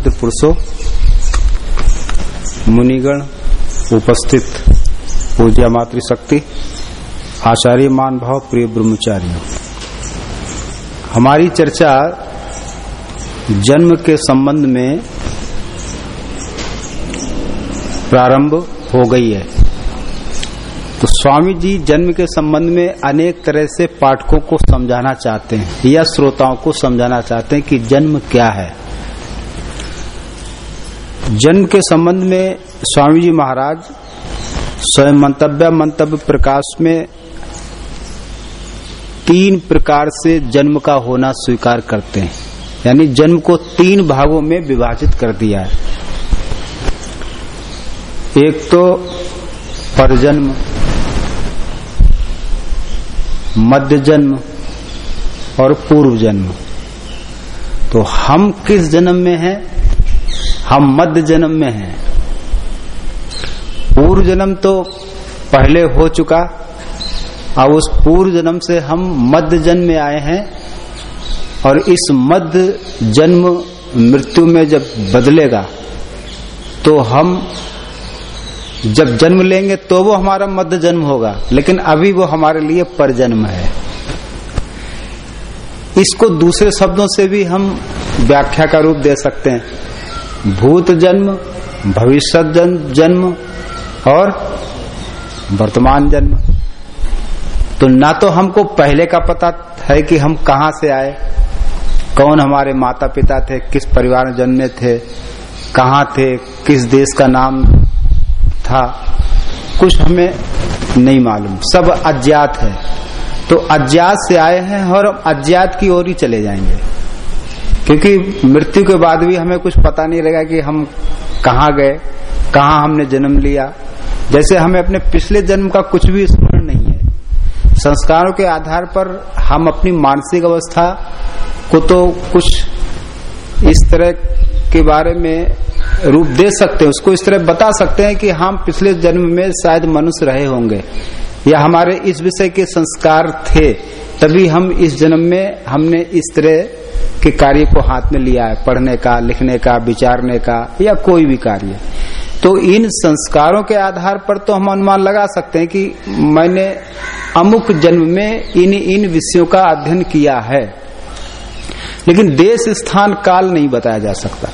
सुभद्र पुरुषों। मुनिगण उपस्थित। पूज्य मातृशक्ति, आचार्य मान भाव प्रिय ब्रह्मचारियों। हमारी चर्चा जन्म के संबंध में प्रारंभ हो गई है। तो स्वामी जी जन्म के संबंध में अनेक तरह से पाठकों को समझाना चाहते हैं या श्रोताओं को समझाना चाहते हैं कि जन्म क्या है। जन्म के संबंध में स्वामी जी महाराज स्वयं मंतव्य मंतव्य प्रकाश में तीन प्रकार से जन्म का होना स्वीकार करते हैं। यानी जन्म को तीन भागों में विभाजित कर दिया है। एक तो परजन्म मध्य जन्म और पूर्व जन्म तो हम किस जन्म में हैं? हम मध्य जन्म में हैं। पूर्व जन्म तो पहले हो चुका। अब उस पूर्व जन्म से हम मध्य जन्म में आए हैं और इस मध्य जन्म मृत्यु में जब बदलेगा तो हम जब जन्म लेंगे तो वो हमारा मध्य जन्म होगा, लेकिन अभी वो हमारे लिए परजन्म है। इसको दूसरे शब्दों से भी हम व्याख्या का रूप दे सकते हैं। भूत जन्म, भविष्य जन्म और वर्तमान जन्म। तो ना तो हमको पहले का पता है कि हम कहाँ से आए, कौन हमारे माता पिता थे, किस परिवार में जन्मे थे, कहाँ थे, किस देश का नाम था, कुछ हमें नहीं मालूम। सब अज्ञात है। तो अज्ञात से आए हैं और अज्ञात की ओर ही चले जाएँगे। क्योंकि मृत्यु के बाद भी हमें कुछ पता नहीं रहेगा कि हम कहाँ गए, कहाँ हमने जन्म लिया। जैसे हमें अपने पिछले जन्म का कुछ भी स्मरण नहीं है। संस्कारों के आधार पर हम अपनी मानसिक अवस्था को तो कुछ इस तरह के बारे में रूप दे सकते हैं, उसको इस तरह बता सकते हैं कि हम पिछले जन्म में शायद मनुष्य रहे होंगे, या हमारे इस विषय के संस्कार थे, तभी हम इस जन्म में हमने इस तरह के कार्य को हाथ में लिया है, पढ़ने का, लिखने का, विचारने का, या कोई भी कार्य। तो इन संस्कारों के आधार पर तो हम अनुमान लगा सकते हैं कि मैंने अमुक जन्म में इन इन विषयों का अध्ययन किया है। लेकिन देश स्थान काल नहीं बताया जा सकता।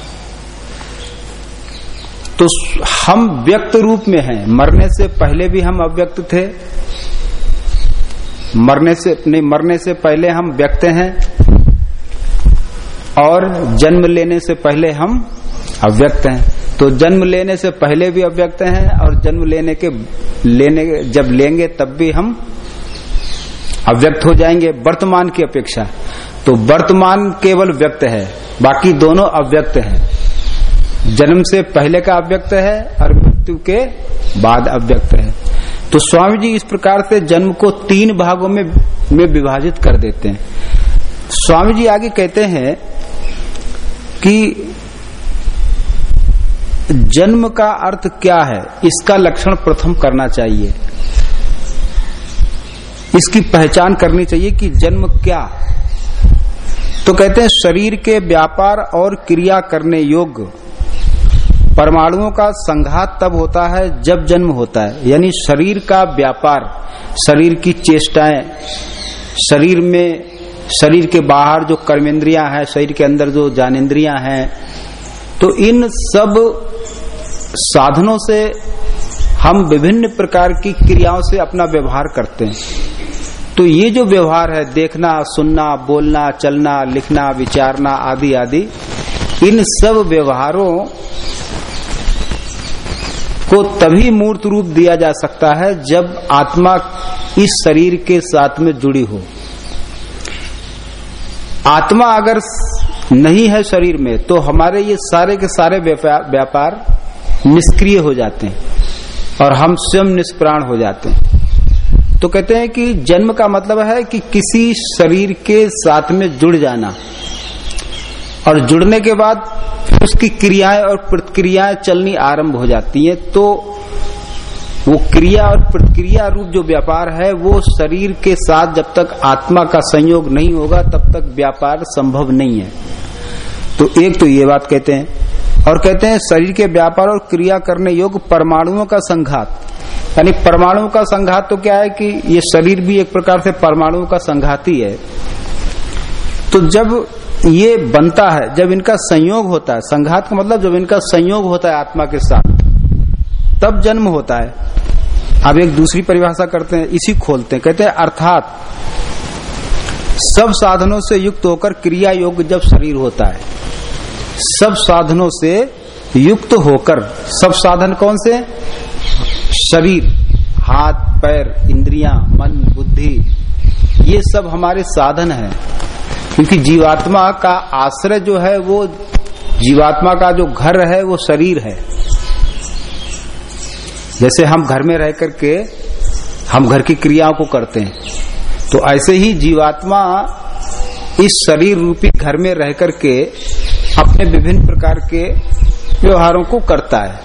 तो हम व्यक्त रूप में हैं। मरने से पहले भी हम अव्यक्त थे। मरने से, नहीं, मरने से पहले हम व्यक्त हैं। और जन्म लेने से पहले हम अव्यक्त हैं। तो जन्म लेने से पहले भी अव्यक्त हैं और जन्म लेने के, लेने, जब लेंगे तब भी हम अव्यक्त हो जाएँगे वर्तमान की अपेक्षा। तो वर्तमान केवल व्यक्त है, बाकी दोनों अव्यक्त हैं। जन्म से पहले का अव्यक्त है और मृत्यु के बाद अव्यक्त है। तो स्वामी जी इस प्रकार से जन्म को तीन भागों में में विभाजित कर देते हैं। स्वामी जी आगे कहते हैं कि जन्म का अर्थ क्या है? इसका लक्षण प्रथम करना चाहिए। इसकी पहचान करनी चाहिए कि जन्म क्या। तो कहते हैं, शरीर के व्यापार और क्रिया करने योग्य परमाणुओं का संघात तब होता है जब जन्म होता है। यानी शरीर का व्यापार, शरीर की चेष्टाएँ, शरीर में शरीर के बाहर जो कर्मेंद्रियाँ हैं, शरीर के अंदर जो ज्ञानेन्द्रियाँ हैं तो इन सब साधनों से हम विभिन्न प्रकार की क्रियाओं से अपना व्यवहार करते हैं। तो ये जो व्यवहार है, देखना, सुनना, बोलना, चलना, लिखना, विचारना आदि आदि, इन सब व्यवहारों को तभी मूर्त रूप दिया जा सकता है जब आत्मा इस शरीर के साथ में जुड़ी हो। आत्मा अगर नहीं है शरीर में तो हमारे ये सारे के सारे व्यापार निष्क्रिय हो जाते हैं और हम स्वयं निष्प्राण हो जाते हैं। तो कहते हैं कि जन्म का मतलब है कि किसी शरीर के साथ में जुड़ जाना और जुड़ने के बाद उसकी क्रियाएँ और प्रतिक्रियाएँ चलनी आरंभ हो जाती हैं तो वो क्रिया और प्रतिक्रिया रूप जो व्यापार है, वो शरीर के साथ जब तक आत्मा का संयोग नहीं होगा, तब तक व्यापार संभव नहीं है। तो एक तो ये बात कहते हैं, और कहते हैं शरीर के व्यापार और क्रिया करने योग्य परमाणुओं का संघात। यानी परमाणुओं का संघात तो क्या है कि ये शरीर भी एक प्रकार से परमाणुओं का संघात ही है। तो जब ये बनता है, जब इनका संयोग होता है, संघात का मतलब जब इनका संयोग होता है आत्मा के साथ तब जन्म होता है। अब एक दूसरी परिभाषा करते हैं, इसी खोलते हैं। कहते हैं, अर्थात सब साधनों से युक्त होकर क्रिया योग्य जब शरीर होता है, सब साधनों से युक्त होकर, सब साधन कौन से? शरीर, हाथ, पैर, इंद्रियाँ, मन, बुद्धि, ये सब हमारे साधन है। क्योंकि जीवात्मा का आश्रय जो है, वो जीवात्मा का जो घर है, वो शरीर है। जैसे हम घर में रह करके हम घर की क्रियाओं को करते हैं तो ऐसे ही जीवात्मा इस शरीर रूपी घर में रह करके अपने विभिन्न प्रकार के व्यवहारों को करता है।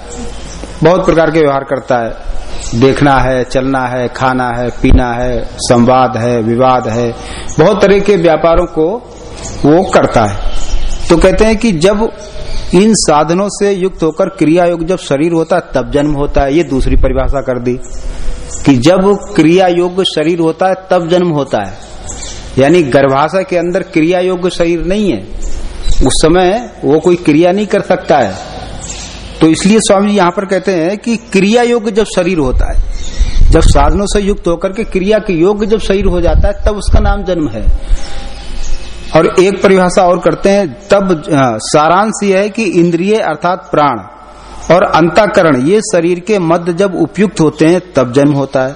बहुत प्रकार के व्यवहार करता है। देखना है, चलना है, खाना है, पीना है, संवाद है, विवाद है, बहुत तरह के व्यापारों को वो करता है। तो कहते हैं कि जब इन साधनों से युक्त होकर क्रिया योग जब शरीर होता है तब जन्म होता है। ये दूसरी परिभाषा कर दी कि जब क्रिया योग शरीर होता है, तब जन्म होता है। यानी गर्भाशय के अंदर क्रिया योग शरीर नहीं है। उस समय वो कोई क्रिया नहीं कर सकता है। तो इसलिए स्वामी यहाँ पर कहते हैं कि क्रिया योग जब शरीर होता है, जब साधनों से युक्त होकर के क्रिया के योग जब शरीर हो जाता है, तब उसका नाम जन्म है। और एक परिभाषा और करते हैं, तब सारांश यह है कि इंद्रिय अर्थात प्राण और अंताकरण, ये शरीर के मध्य जब उपयुक्त होते हैं, तब जन्म होता है।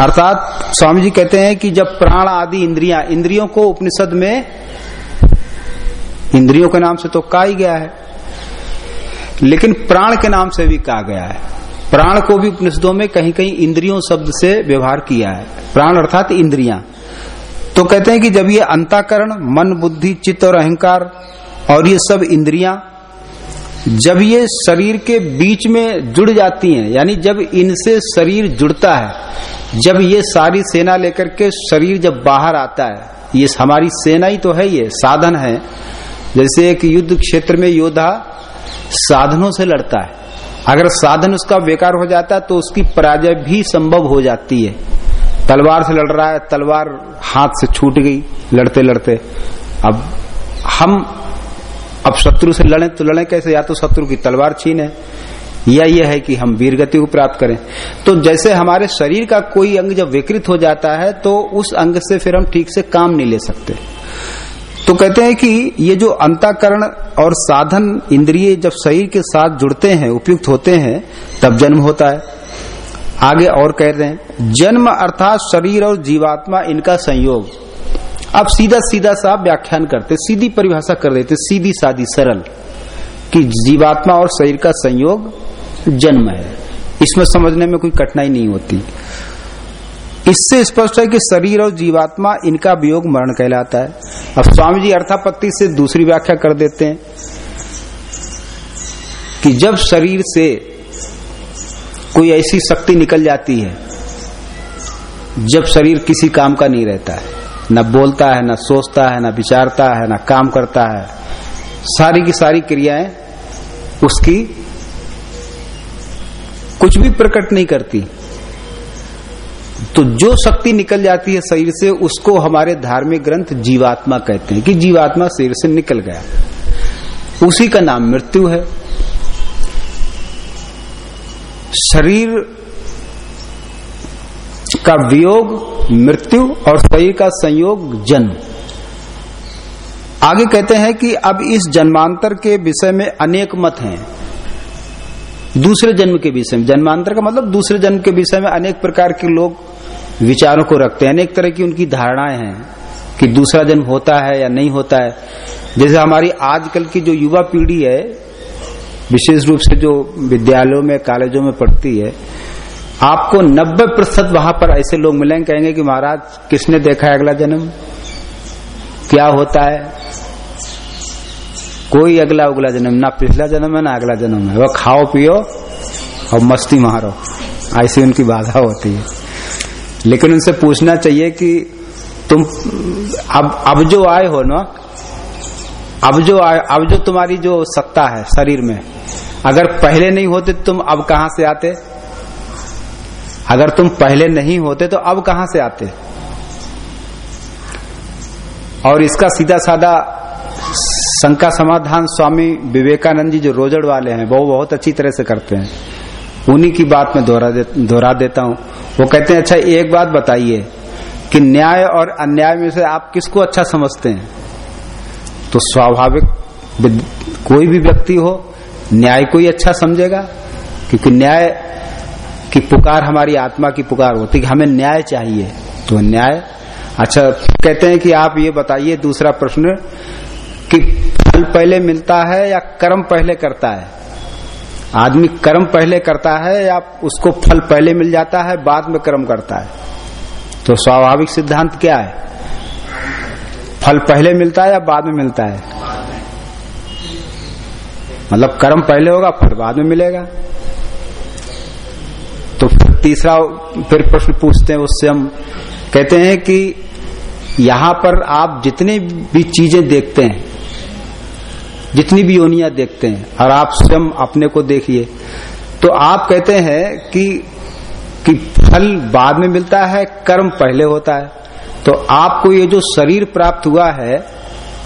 अर्थात, स्वामी जी कहते हैं कि जब प्राण आदि इंद्रिया, इंद्रियों को उपनिषद में, इंद्रियों के नाम से तो कहा ही गया है, लेकिन प्राण के नाम से भी कहा गया है। प्राण को भी उपनिषदों में कहीं कहीं इंद्रियों शब्द से व्यवहार किया है। प्राण अर्थात इंद्रियाँ। तो कहते हैं कि जब ये अंताकरण, मन, बुद्धि, चित्त और अहंकार और ये सब इंद्रियाँ जब ये शरीर के बीच में जुड़ जाती हैं, यानी जब इनसे शरीर जुड़ता है, जब ये सारी सेना लेकर के शरीर जब बाहर आता है, ये हमारी सेना ही तो है ये, साधन है। जैसे एक युद्ध क्षेत्र में योद्धा साधनों से लड़ता है। अगर साधन उसका बेकार हो जाता है तो उसकी पराजय भी संभव हो जाती है। तलवार से लड़ रहा है, तलवार हाथ से छूट गई, लड़ते लड़ते। अब हम अब शत्रु से लड़े तो लड़े कैसे? या तो शत्रु की तलवार छीने या यह है कि हम वीर गति को प्राप्त करें। तो जैसे हमारे शरीर का कोई अंग जब विकृत हो जाता है तो उस अंग से फिर हम ठीक से काम नहीं ले सकते। तो कहते हैं कि ये जो अंताकरण और साधन इंद्रिय जब शरीर के साथ जुड़ते हैं, उपयुक्त होते हैं, तब जन्म होता है। आगे और कह रहे हैं, जन्म अर्थात शरीर और जीवात्मा इनका संयोग। अब सीधा सीधा सा व्याख्यान करते, सीधी परिभाषा कर देते, सीधी सादी सरल, कि जीवात्मा और शरीर का संयोग जन्म है। इसमें समझने में कोई कठिनाई नहीं होती। इससे स्पष्ट है कि शरीर और जीवात्मा इनका वियोग मरण कहलाता है। अब स्वामी जी अर्थापत्ति से दूसरी व्याख्या कर देते हैं, कि जब शरीर से कोई ऐसी शक्ति निकल जाती है, जब शरीर किसी काम का नहीं रहता है। न बोलता है, न सोचता है, न विचारता है, न काम करता है। सारी की सारी क्रियाएँ उसकी कुछ भी प्रकट नहीं करती। तो जो शक्ति निकल जाती है शरीर से, उसको हमारे धार्मिक ग्रंथ जीवात्मा कहते हैं कि जीवात्मा शरीर से निकल गया। उसी का नाम मृत्यु है। शरीर का वियोग, मृत्यु और शरीर का संयोग, जन्म। आगे कहते हैं कि अब इस जन्मांतर के विषय में अनेक मत हैं। दूसरे जन्म के विषय में। जन्मांतर का मतलब दूसरे जन्म के विषय में अनेक प्रकार के लोग विचारों को रखते हैं। अनेक तरह की उनकी धारणाएँ हैं कि दूसरा जन्म होता है या नहीं होता है। जैसे हमारी आजकल की जो युवा पीढ़ी है विशेष रूप से जो विद्यालयों में, कॉलेजों में पढ़ती है, आपको 90 प्रतिशत वहाँ पर ऐसे लोग मिलेंगे, कहेंगे कि महाराज, किसने देखा है अगला जन्म? क्या होता है? कोई अगला उगला जन्म, ना पिछला जन्म है, ना अगला जन्म है। वह खाओ, पियो और मस्ती मारो। ऐसी उनकी बाधा होती है। लेकिन उनसे पूछना चाहिए कि तुम, अब अब जो आए हो ना, अब जो आए, अब जो तुम्हारी जो सत्ता है शरीर में अगर पहले नहीं होते तुम अब कहाँ से आते? अगर तुम पहले नहीं होते तो अब कहाँ से आते? और इसका सीधा साधा शंका समाधान स्वामी विवेकानंद जी जो रोजड़ वाले हैं वो बहुत अच्छी तरह से करते हैं। उन्हीं की बात में दोहरा दे, देता हूँ। वो कहते हैं अच्छा एक बात बताइए कि न्याय और अन्याय में से आप किसको अच्छा समझते हैं? तो स्वाभाविक कोई भी व्यक्ति हो न्याय को ही अच्छा समझेगा, क्योंकि न्याय की पुकार हमारी आत्मा की पुकार होती कि हमें न्याय चाहिए। तो न्याय अच्छा कहते हैं कि आप ये बताइए दूसरा प्रश्न, कि फल पहले मिलता है या कर्म पहले करता है? आदमी कर्म पहले करता है या उसको फल पहले मिल जाता है, बाद में कर्म करता है? तो स्वाभाविक सिद्धांत क्या है? फल पहले मिलता है या बाद में मिलता है? मतलब कर्म पहले होगा, फिर बाद में मिलेगा। तो फिर तीसरा फिर प्रश्न पूछते हैं, उससे हम कहते हैं कि यहाँ पर आप जितने भी चीज़ें देखते हैं, जितनी भी योनिया देखते हैं, और आप स्वयं अपने को देखिए तो आप कहते हैं कि कि फल बाद में मिलता है, कर्म पहले होता है। तो आपको ये जो शरीर प्राप्त हुआ है,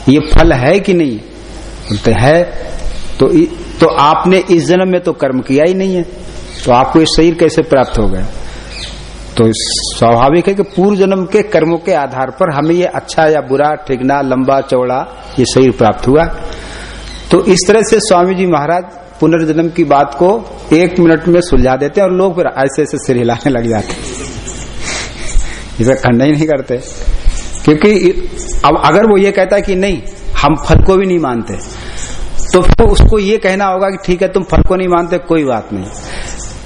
ये फल है कि नहीं? बोलते है तो तो आपने इस जन्म में तो कर्म किया ही नहीं है। तो आपको ये शरीर कैसे प्राप्त हो गया? तो स्वाभाविक है कि पूर्व जन्म के कर्मों के आधार पर हमें ये अच्छा या बुरा ठिकना लंबा, चौड़ा ये शरीर प्राप्त हुआ। तो इस तरह से स्वामी जी महाराज पुनर्जन्म की बात को एक मिनट में सुलझा देते हैं और लोग फिर ऐसे ऐसे सिर हिलाने लग जाते इसे खंडा ही नहीं करते। क्योंकि अब अगर वो ये कहता कि नहीं, हम फल को भी नहीं मानते। तो फिर उसको ये कहना होगा कि ठीक है, तुम फल को नहीं मानते, कोई बात नहीं।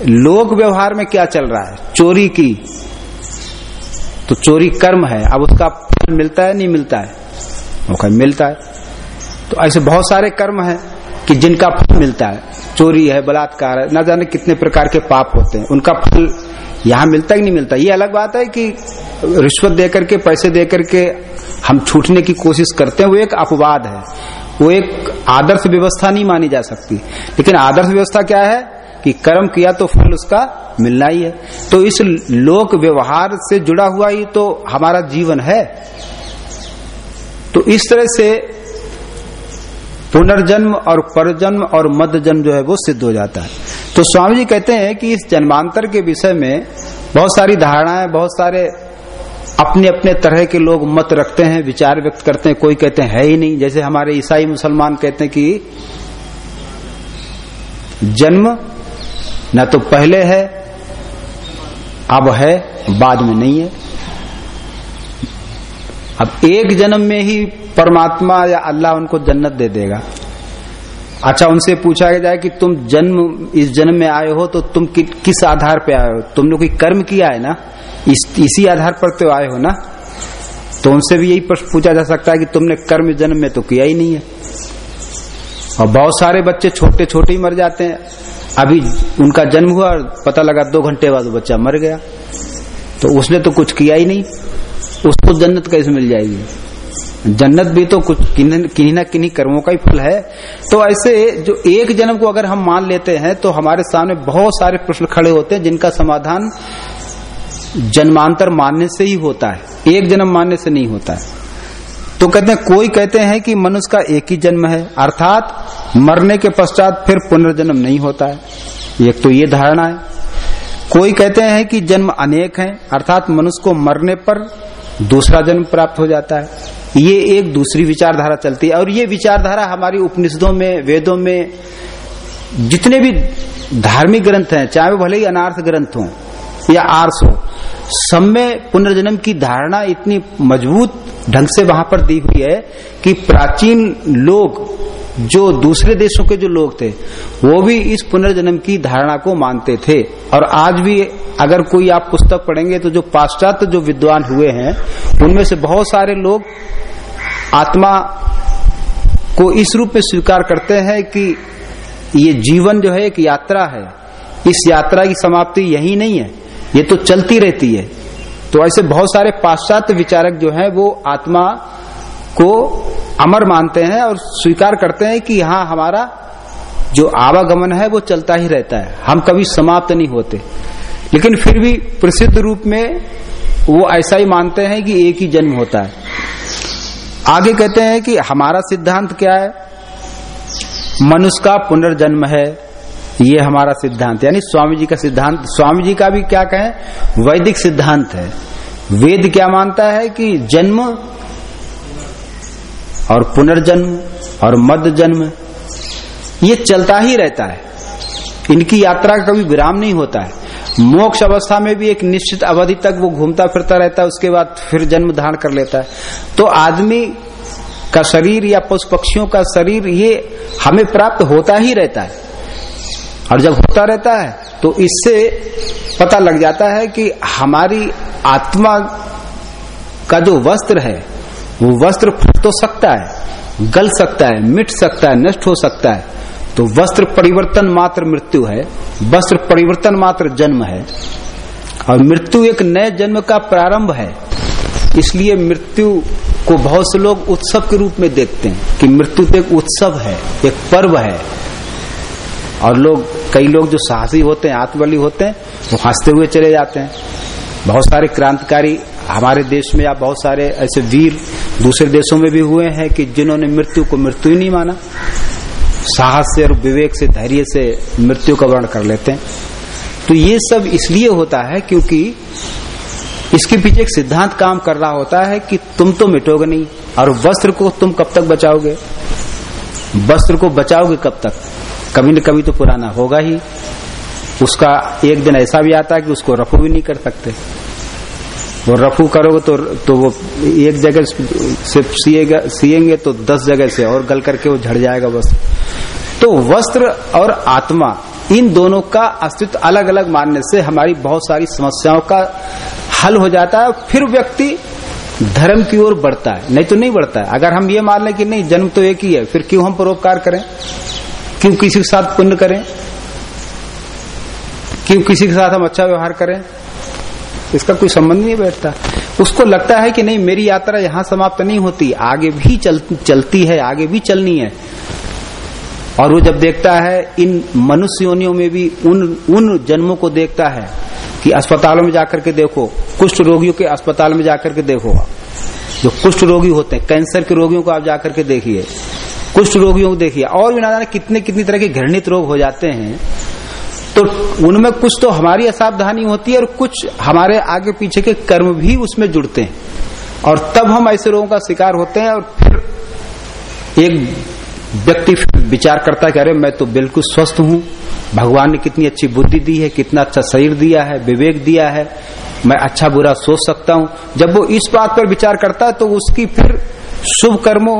लोक व्यवहार में क्या चल रहा है? चोरी की। तो चोरी कर्म है। अब उसका फल मिलता है, नहीं मिलता है? वो मिलता है। तो ऐसे बहुत सारे कर्म हैं कि जिनका फल मिलता है। चोरी है, बलात्कार है, न जाने कितने प्रकार के पाप होते हैं। उनका फल यहाँ मिलता ही नहीं मिलता। ये अलग बात है कि रिश्वत देकर के, पैसे देकर के हम छूटने की कोशिश करते हैं। वो एक अपवाद है। वो एक आदर्श व्यवस्था नहीं मानी जा सकती। लेकिन आदर्श व्यवस्था क्या है? कि कर्म किया तो फल उसका मिलना ही है। तो इस लोक व्यवहार से जुड़ा हुआ ही तो हमारा जीवन है। तो इस तरह से पुनर्जन्म और परजन्म और मध्य जन्म जो है वो सिद्ध हो जाता है। तो स्वामी जी कहते हैं कि इस जन्मांतर के विषय में बहुत सारी धारणाएँ, बहुत सारे अपने अपने तरह के लोग मत रखते हैं, विचार व्यक्त करते हैं, कोई कहते हैं है ही नहीं। जैसे हमारे ईसाई मुसलमान कहते हैं कि जन्म न तो पहले है, अब है, बाद में नहीं है। अब एक जन्म में ही परमात्मा या अल्लाह उनको जन्नत दे देगा। अच्छा उनसे पूछा जाए कि तुम जन्म इस जन्म में आए हो तो तुम कि, किस आधार पे आए हो? तुमने कोई कर्म किया है ना? इस, इसी आधार पर तो आए हो ना? तो उनसे भी यही प्रश्न पूछा जा सकता है कि तुमने कर्म जन्म में तो किया ही नहीं है। और बहुत सारे बच्चे छोटे छोटे ही मर जाते हैं। अभी उनका जन्म हुआ और पता लगा दो घंटे बाद बच्चा मर गया। तो उसने तो कुछ किया ही नहीं। उसको जन्नत कैसे मिल जाएगी? जन्नत भी तो कुछ किन्हीं ना किन्हीं कर्मों का ही फल है। तो ऐसे जो एक जन्म को अगर हम मान लेते हैं तो हमारे सामने बहुत सारे प्रश्न खड़े होते हैं, जिनका समाधान जन्मांतर मानने से ही होता है। एक जन्म मानने से नहीं होता है। तो कहते हैं, कोई कहते हैं कि मनुष्य का एक ही जन्म है, अर्थात मरने के पश्चात फिर पुनर्जन्म नहीं होता है। एक तो ये धारणा है। कोई कहते हैं कि जन्म अनेक हैं, अर्थात मनुष्य को मरने पर दूसरा जन्म प्राप्त हो जाता है। ये एक दूसरी विचारधारा चलती है। और ये विचारधारा हमारी उपनिषदों में, वेदों में, जितने भी धार्मिक ग्रंथ हैं, चाहे वो भले ही अनार्थ ग्रंथ हो या आर्स हो, सब में पुनर्जन्म की धारणा इतनी मज़बूत ढंग से वहाँ पर दी हुई है कि प्राचीन लोग जो दूसरे देशों के जो लोग थे, वो भी इस पुनर्जन्म की धारणा को मानते थे। और आज भी अगर कोई आप पुस्तक पढ़ेंगे तो जो पाश्चात्य जो विद्वान हुए हैं, उनमें से बहुत सारे लोग आत्मा को इस रूप में स्वीकार करते हैं कि ये जीवन जो है एक यात्रा है। इस यात्रा की समाप्ति यही नहीं है, ये तो चलती रहती है। तो ऐसे बहुत सारे पाश्चात्य विचारक जो हैं, वो आत्मा को अमर मानते हैं और स्वीकार करते हैं कि यहाँ हमारा जो आवागमन है वो चलता ही रहता है। हम कभी समाप्त नहीं होते। लेकिन फिर भी प्रसिद्ध रूप में वो ऐसा ही मानते हैं कि एक ही जन्म होता है। आगे कहते हैं कि हमारा सिद्धांत क्या है? मनुष्य का पुनर्जन्म है। ये हमारा सिद्धांत। यानी स्वामी जी का सिद्धांत, स्वामी जी का भी क्या कहें? वैदिक सिद्धांत है। वेद क्या मानता है कि जन्म और पुनर्जन्म और मध्य जन्म ये चलता ही रहता है। इनकी यात्रा का कभी विराम नहीं होता है। मोक्ष अवस्था में भी एक निश्चित अवधि तक वो घूमता फिरता रहता है, उसके बाद फिर जन्म धारण कर लेता है। तो आदमी का शरीर या पशु पक्षियों का शरीर, ये हमें प्राप्त होता ही रहता है। और जब होता रहता है तो इससे पता लग जाता है कि हमारी आत्मा का जो वस्त्र है, वो वस्त्र तो सकता है, गल सकता है, मिट सकता है, नष्ट हो सकता है। तो वस्त्र परिवर्तन मात्र मृत्यु है, वस्त्र परिवर्तन मात्र जन्म है। और मृत्यु एक नए जन्म का प्रारंभ है। इसलिए मृत्यु को बहुत से लोग उत्सव के रूप में देखते हैं कि मृत्यु तो एक उत्सव है, एक पर्व है। और लोग, कई लोग जो साहसी होते हैं, आत्मबली होते हैं, वो हँसते हुए चले जाते हैं। बहुत सारे क्रांतिकारी हमारे देश में या बहुत सारे ऐसे वीर दूसरे देशों में भी हुए हैं कि जिन्होंने मृत्यु को मृत्यु ही नहीं माना। साहस से और विवेक से, धैर्य से मृत्यु का वर्ण कर लेते हैं। तो ये सब इसलिए होता है क्योंकि इसके पीछे एक सिद्धांत काम कर रहा होता है कि तुम तो मिटोगे नहीं और वस्त्र को तुम कब तक बचाओगे? वस्त्र को बचाओगे कब तक? कभी न कभी तो पुराना होगा ही। उसका एक दिन ऐसा भी आता है कि उसको रफू भी नहीं कर सकते। वो रफू करोगे तो तो वो एक जगह से सिएगा, सिएँगे तो दस जगह से और गल करके वो झड़ जाएगा वस्त्र तो वस्त्र और आत्मा, इन दोनों का अस्तित्व अलग अलग मानने से हमारी बहुत सारी समस्याओं का हल हो जाता है, फिर व्यक्ति धर्म की ओर बढ़ता है। नहीं तो नहीं बढ़ता है। अगर हम ये मान लें कि नहीं, जन्म तो एक ही है, फिर क्यों हम परोपकार करें? क्यों किसी के साथ पुण्य करें? क्यों किसी के साथ हम अच्छा व्यवहार करें? इसका कोई संबंध नहीं बैठता। उसको लगता है कि नहीं मेरी यात्रा यहाँ समाप्त नहीं होती आगे भी चल, चलती है आगे भी चलनी है। और वो जब देखता है इन मनुष्य योनियों में भी उन उन जन्मों को देखता है कि अस्पतालों में जाकर के देखो कुष्ठ रोगियों के अस्पताल में जाकर के देखो। जो कुष्ठ रोगी होते हैं कैंसर के रोगियों को आप जाकर के देखिए। कुष्ठ रोगियों को देखिए। और भी ना जाने कितने कितनी तरह के घृणित रोग हो जाते हैं। उनमें कुछ तो हमारी असावधानी होती है और कुछ हमारे आगे पीछे के कर्म भी उसमें जुड़ते हैं। और तब हम ऐसे लोगों का शिकार होते हैं और फिर एक व्यक्ति विचार करता है कि अरे मैं तो बिल्कुल स्वस्थ हूँ, भगवान ने कितनी अच्छी बुद्धि दी है, कितना अच्छा शरीर दिया है, विवेक दिया है, मैं अच्छा बुरा सोच सकता हूँ। जब वो इस बात पर विचार करता है तो उसकी फिर शुभ कर्मों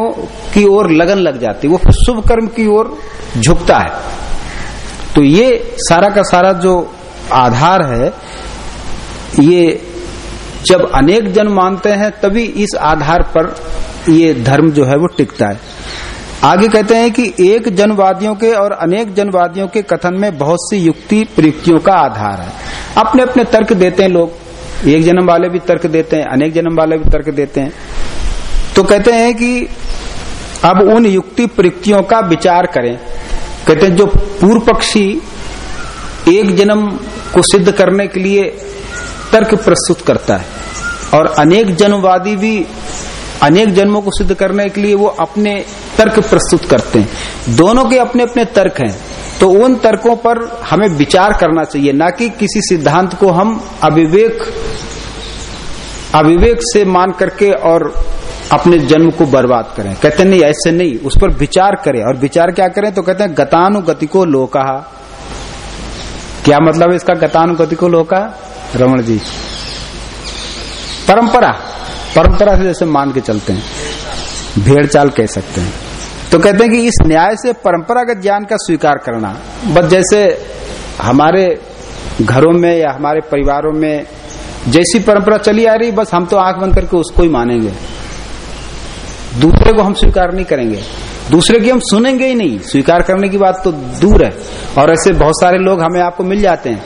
की ओर लगन लग जाती है। वो शुभ कर्म की ओर झुकता है। तो ये सारा का सारा जो आधार है, ये जब अनेक जन मानते हैं, तभी इस आधार पर ये धर्म जो है वो टिकता है। आगे कहते हैं कि एक जनवादियों के और अनेक जनवादियों के कथन में बहुत सी युक्ति प्रयुक्तियों का आधार है। अपने अपने तर्क देते हैं लोग। एक जन्म वाले भी तर्क देते हैं, अनेक जन्म वाले भी तर्क देते हैं। तो कहते हैं कि अब उन युक्ति प्रयुक्तियों का विचार करें। कहते हैं, जो पूर्व पक्षी एक जन्म को सिद्ध करने के लिए तर्क प्रस्तुत करता है। और अनेक जन्मवादी भी अनेक जन्मों को सिद्ध करने के लिए वो अपने तर्क प्रस्तुत करते हैं। दोनों के अपने अपने तर्क हैं। तो उन तर्कों पर हमें विचार करना चाहिए, ना कि किसी सिद्धांत को हम अविवेक अविवेक से मान करके और अपने जन्म को बर्बाद करें। कहते नहीं, ऐसे नहीं। उस पर विचार करें। और विचार क्या करें? तो कहते हैं, गतानुगति को लोका। क्या मतलब है इसका गतानुगति को लोका? रमण जी। परंपरा। परंपरा से जैसे मान के चलते हैं। भेड़ चाल कह सकते हैं। तो कहते हैं कि इस न्याय से परंपरागत ज्ञान का स्वीकार करना। बस जैसे हमारे घरों में या हमारे परिवारों में जैसी परंपरा चली आ रही, बस हम तो आँख बंद करके उसको ही मानेंगे। दूसरे को हम स्वीकार नहीं करेंगे। दूसरे की हम सुनेंगे ही नहीं। स्वीकार करने की बात तो दूर है। और ऐसे बहुत सारे लोग हमें आपको मिल जाते हैं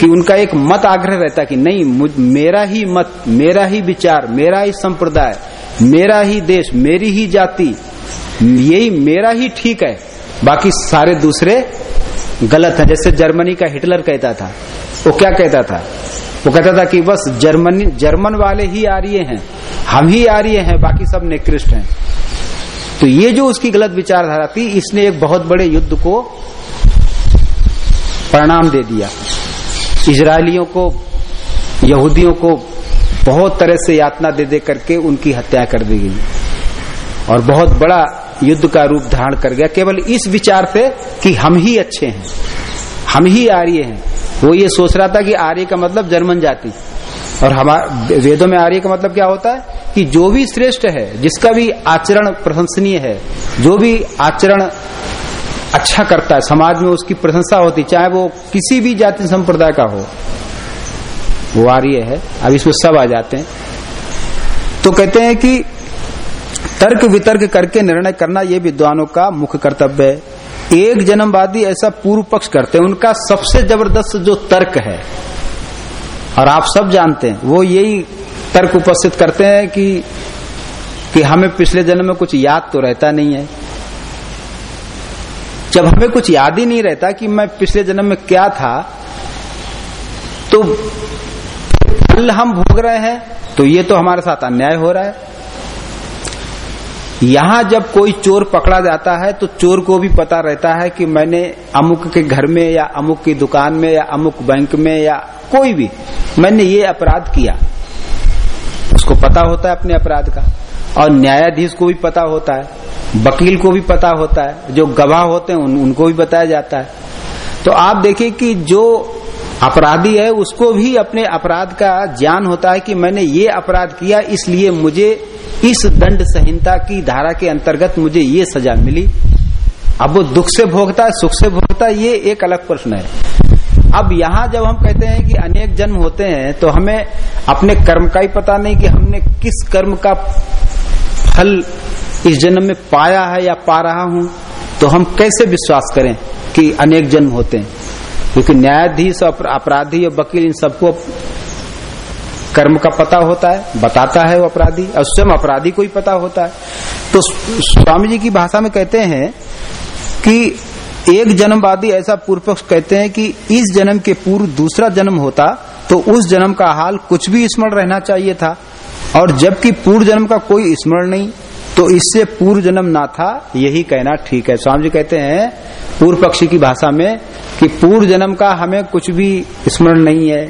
कि उनका एक मत आग्रह रहता कि नहीं मेरा ही मत, मेरा ही विचार, मेरा ही संप्रदाय, मेरा ही देश, मेरी ही जाति, यही मेरा ही ठीक है। बाकी सारे दूसरे गलत है। जैसे जर्मनी का हिटलर कहता था, वो क्या कहता था? वो कहता था कि बस जर्मनी, जर्मन वाले ही आर्य हैं। हम ही आर्य हैं, बाकी सब निकृष्ट हैं। तो ये जो उसकी गलत विचारधारा थी, इसने एक बहुत बड़े युद्ध को परिणाम दे दिया। इजरायलियों को, यहूदियों को बहुत तरह से यातना दे दे करके उनकी हत्या कर दी गई। और बहुत बड़ा युद्ध का रूप धारण कर गया। केवल इस विचार से कि हम ही अच्छे हैं, हम ही आर्य हैं। वो ये सोच रहा था कि आर्य का मतलब जर्मन जाति। और हमारे वेदों में आर्य का मतलब क्या होता है कि जो भी श्रेष्ठ है, जिसका भी आचरण प्रशंसनीय है, जो भी आचरण अच्छा करता है, समाज में उसकी प्रशंसा होती, चाहे वो किसी भी जाति संप्रदाय का हो, वो आर्य है, अब इसमें सब आ जाते हैं। तो कहते हैं कि तर्क वितर्क करके निर्णय करना ये विद्वानों का मुख्य कर्तव्य है। एक जन्मवादी ऐसा पूर्व पक्ष करते हैं, उनका सबसे ज़बरदस्त जो तर्क है और आप सब जानते हैं, वो यही तर्क उपस्थित करते हैं कि कि हमें पिछले जन्म में कुछ याद तो रहता नहीं है। जब हमें कुछ याद ही नहीं रहता कि मैं पिछले जन्म में क्या था तो फल हम भोग रहे हैं तो ये तो हमारे साथ अन्याय हो रहा है। यहाँ जब कोई चोर पकड़ा जाता है तो चोर को भी पता रहता है कि मैंने अमुक के घर में या अमुक की दुकान में या अमुक बैंक में या कोई भी मैंने ये अपराध किया। उसको पता होता है अपने अपराध का। और न्यायाधीश को भी पता होता है। वकील को भी पता होता है। जो गवाह होते हैं उन, उनको भी बताया जाता है। तो आप देखिए कि जो अपराधी है उसको भी अपने अपराध का ज्ञान होता है कि मैंने ये अपराध किया इसलिए मुझे इस दंड संहिता की धारा के अंतर्गत मुझे ये सजा मिली। अब वो दुख से भोगता है सुख से भोगता है ये एक अलग प्रश्न है। अब यहाँ जब हम कहते हैं कि अनेक जन्म होते हैं तो हमें अपने कर्म का ही पता नहीं कि हमने किस कर्म का फल इस जन्म में पाया है या पा रहा हूँ। तो हम कैसे विश्वास करें कि अनेक जन्म होते हैं? क्योंकि न्यायाधीश और अपराधी और वकील इन सबको कर्म का पता होता है, बताता है वो अपराधी, और स्वयं अपराधी को ही पता होता है। तो स्वामी जी की भाषा में कहते हैं कि एक जन्मवादी ऐसा पूर्व पक्ष कहते हैं कि इस जन्म के पूर्व दूसरा जन्म होता तो उस जन्म का हाल कुछ भी स्मरण रहना चाहिए था। और जबकि पूर्व जन्म का कोई स्मरण नहीं तो इससे पूर्व जन्म ना था, यही कहना ठीक है। स्वामी जी कहते हैं पूर्व पक्षी की भाषा में कि पूर्व जन्म का हमें कुछ भी स्मरण नहीं है।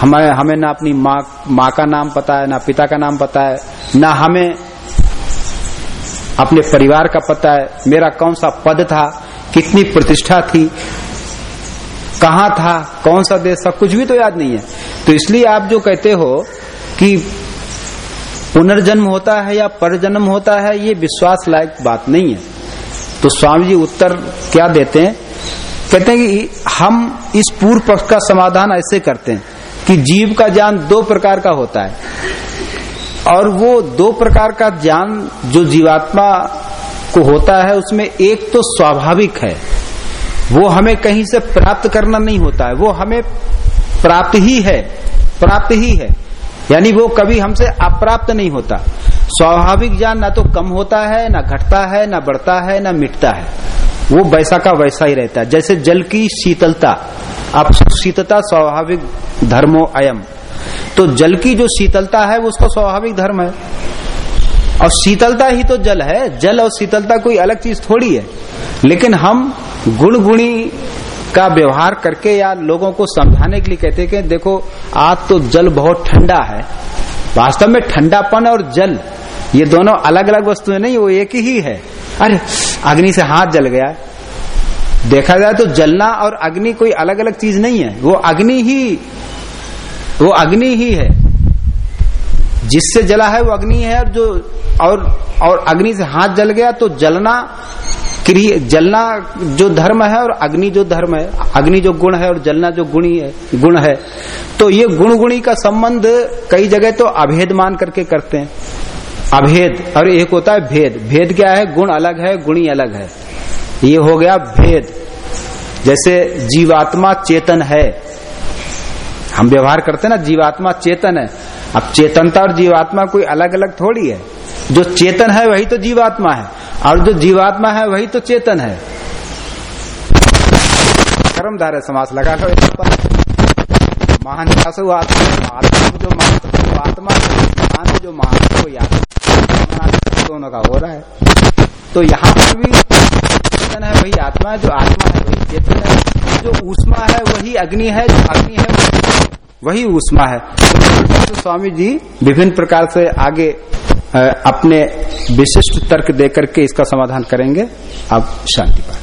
हमें हमें ना अपनी माँ माँ का नाम पता है, ना पिता का नाम पता है, ना हमें अपने परिवार का पता है, मेरा कौन सा पद था कितनी प्रतिष्ठा थी, कहा था, कौन सा देश था, कुछ भी तो याद नहीं है। तो इसलिए आप जो कहते हो कि पुनर्जन्म होता है या परजन्म होता है, ये विश्वास लायक बात नहीं है। तो स्वामी जी उत्तर क्या देते हैं? कहते हैं कि हम इस पूर्व पक्ष का समाधान ऐसे करते हैं कि जीव का ज्ञान दो प्रकार का होता है। और वो दो प्रकार का ज्ञान जो जीवात्मा को होता है, उसमें एक तो स्वाभाविक है। वो हमें कहीं से प्राप्त करना नहीं होता है। वो हमें प्राप्त ही है, प्राप्त ही है। यानी वो कभी हमसे अप्राप्त नहीं होता। स्वाभाविक ज्ञान ना तो कम होता है, ना घटता है, ना बढ़ता है, ना मिटता है। वो वैसा का वैसा ही रहता है। जैसे जल की शीतलता। अब शीतलता स्वाभाविक धर्मो अयम। तो जल की जो शीतलता है, वो उसका स्वाभाविक धर्म है। और शीतलता ही तो जल है। जल और शीतलता कोई अलग चीज़ थोड़ी है। लेकिन हम गुण गुणी का व्यवहार करके या लोगों को समझाने के लिए कहते हैं कि देखो, आज तो जल बहुत ठंडा है। वास्तव में ठंडापन और जल, ये दोनों अलग अलग वस्तुएँ नहीं, वो एक ही है। अरे, अग्नि से हाथ जल गया। देखा जाए तो जलना और अग्नि कोई अलग अलग चीज़ नहीं है। वो अग्नि ही, वो अग्नि ही है। जिससे जला है वो अग्नि है, और जो और और अग्नि से हाथ जल गया तो जलना क्रिय जलना जो धर्म है, और अग्नि जो धर्म है, अग्नि जो गुण है, और जलना जो गुणी है, गुण है। तो ये गुण गुणी का संबंध कई जगह तो अभेद मान करके करते हैं। अभेद, और एक होता है भेद। भेद क्या है? गुण अलग है, गुणी अलग है। ये हो गया भेद। जैसे जीवात्मा चेतन है। हम व्यवहार करते हैं ना, जीवात्मा चेतन है। अब चेतनता और जीवात्मा कोई अलग अलग थोड़ी है। जो चेतन है, वही तो जीवात्मा है। और जो जीवात्मा है, वही तो चेतन है। कर्मधारय समास लगा लो पर। महान आत्मा जो आत्मा महान जो याद दोनों का हो रहा है। तो यहाँ पर भी चेतन है, वही आत्मा है, जो आत्मा है, वही चेतन है। जो ऊष्मा है, वही अग्नि है, जो अग्नि है, वही ऊष्मा है। तो स्वामी जी विभिन्न प्रकार से आगे अपने विशिष्ट तर्क देकर के इसका समाधान करेंगे। अब शांति पाए